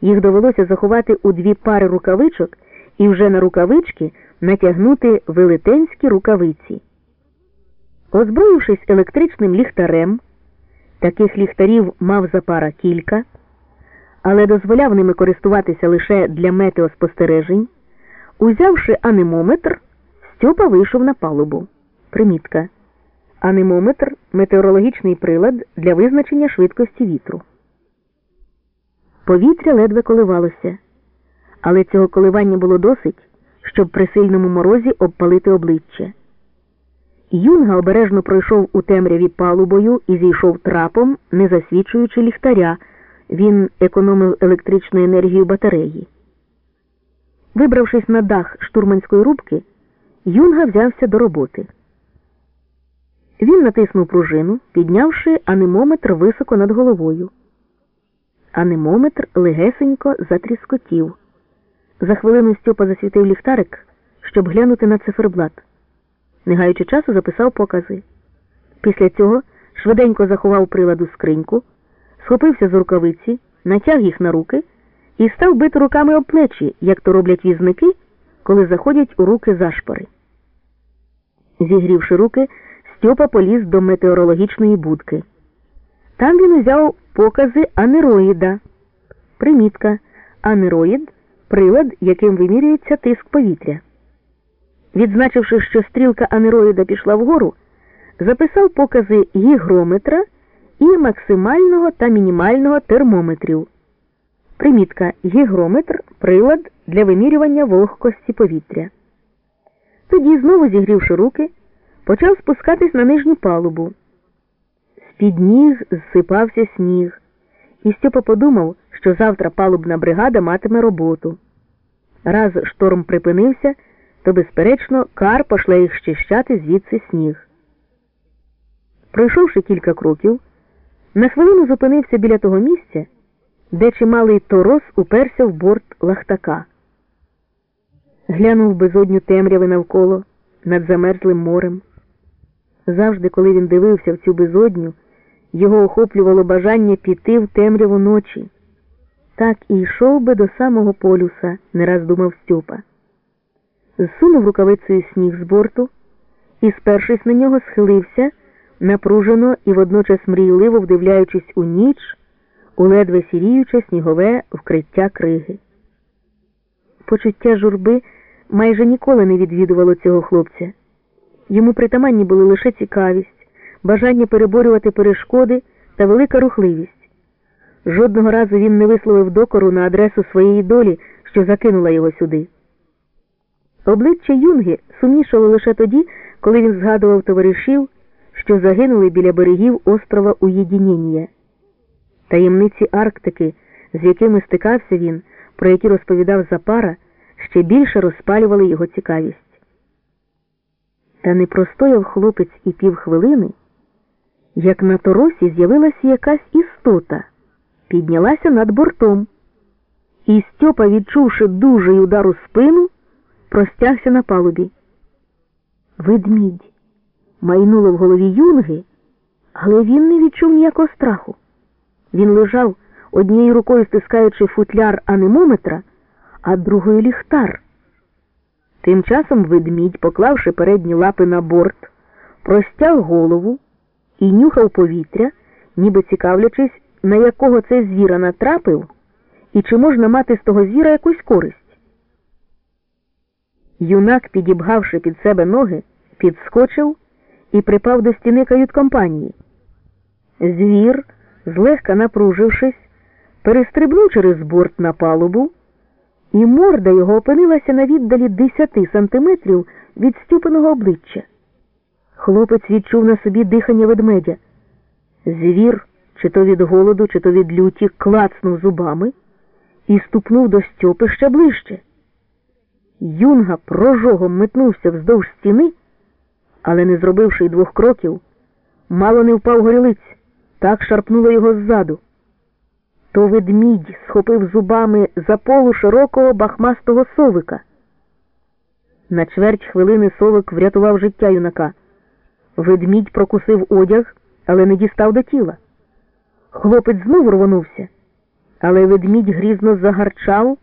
Їх довелося заховати у дві пари рукавичок і вже на рукавички натягнути велетенські рукавиці. Озброївшись електричним ліхтарем, таких ліхтарів мав запара кілька, але дозволяв ними користуватися лише для метеоспостережень, узявши анемометр, Стьопа вийшов на палубу. Примітка. Анемометр метеорологічний прилад для визначення швидкості вітру. Повітря ледве коливалося, але цього коливання було досить, щоб при сильному морозі обпалити обличчя. Юнга обережно пройшов у темряві палубою і зійшов трапом, не засвічуючи ліхтаря. Він економив електричну енергію батареї. Вибравшись на дах штурманської рубки, Юнга взявся до роботи. Він натиснув пружину, піднявши анемометр високо над головою. Анемометр легесенько затріскотів. За хвилину Стьопа засвітив ліхтарик, щоб глянути на циферблат. Не гаючи часу, записав покази. Після цього швиденько заховав приладу скриньку, схопився з рукавиці, натяг їх на руки і став бити руками об плечі, як то роблять візники, коли заходять у руки зашпори. Зігрівши руки, Стьопа поліз до метеорологічної будки. Там він узяв покази анероїда. Примітка. Анероїд прилад, яким вимірюється тиск повітря. Відзначивши, що стрілка анероїда пішла вгору, записав покази гігрометра і максимального та мінімального термометрів. Примітка гігрометр прилад для вимірювання вогкості повітря. Тоді, знову зігрівши руки, почав спускатись на нижню палубу. З-під ніг зсипався сніг, і Стьопа подумав, що завтра палубна бригада матиме роботу. Раз шторм припинився, то, безперечно, кар пошле їх щищати звідси сніг. Пройшовши кілька кроків, на хвилину зупинився біля того місця, де чималий торос уперся в борт лахтака. Глянув безодню темряви навколо над замерзлим морем. Завжди, коли він дивився в цю безодню, його охоплювало бажання піти в темряву ночі. Так і йшов би до самого полюса, не раз думав Стьопа. Зсунув рукавицею сніг з борту і, спершись на нього, схилився, напружено і водночас мрійливо вдивляючись у ніч, у ледве сіріюче снігове вкриття криги. Почуття журби майже ніколи не відвідувало цього хлопця. Йому притаманні були лише цікавість, бажання переборювати перешкоди та велика рухливість. Жодного разу він не висловив докору на адресу своєї долі, що закинула його сюди. Обличчя Юнги сумнішало лише тоді, коли він згадував товаришів, що загинули біля берегів острова Уєдініння. Таємниці Арктики, з якими стикався він, про які розповідав Запара, ще більше розпалювали його цікавість. Та не простояв хлопець і півхвилини, як на торосі з'явилася якась істота, піднялася над бортом, і Стьопа, відчувши дужий удар у спину, простягся на палубі. Ведмідь майнуло в голові юнги, але він не відчув ніякого страху. Він лежав, однією рукою стискаючи футляр анемометра, а другою ліхтар. Тим часом ведмідь, поклавши передні лапи на борт, простяг голову і нюхав повітря, ніби цікавлячись, на якого це звіра натрапив і чи можна мати з того звіра якусь користь. Юнак, підібгавши під себе ноги, підскочив і припав до стіни кают-компанії. Звір, злегка напружившись, перестрибнув через борт на палубу, і морда його опинилася на віддалі десяти сантиметрів від стюпеного обличчя. Хлопець відчув на собі дихання ведмедя. Звір, чи то від голоду, чи то від люті, клацнув зубами і ступнув до Стьопи ще ближче. Юнга прожогом метнувся вздовж стіни, але, не зробивши й двох кроків, мало не впав горілиць, так шарпнуло його ззаду. То ведмідь схопив зубами за полу широкого бахмастого совика. На чверть хвилини совик врятував життя юнака. Ведмідь прокусив одяг, але не дістав до тіла. Хлопець знову рвонувся. Але ведмідь грізно загарчав.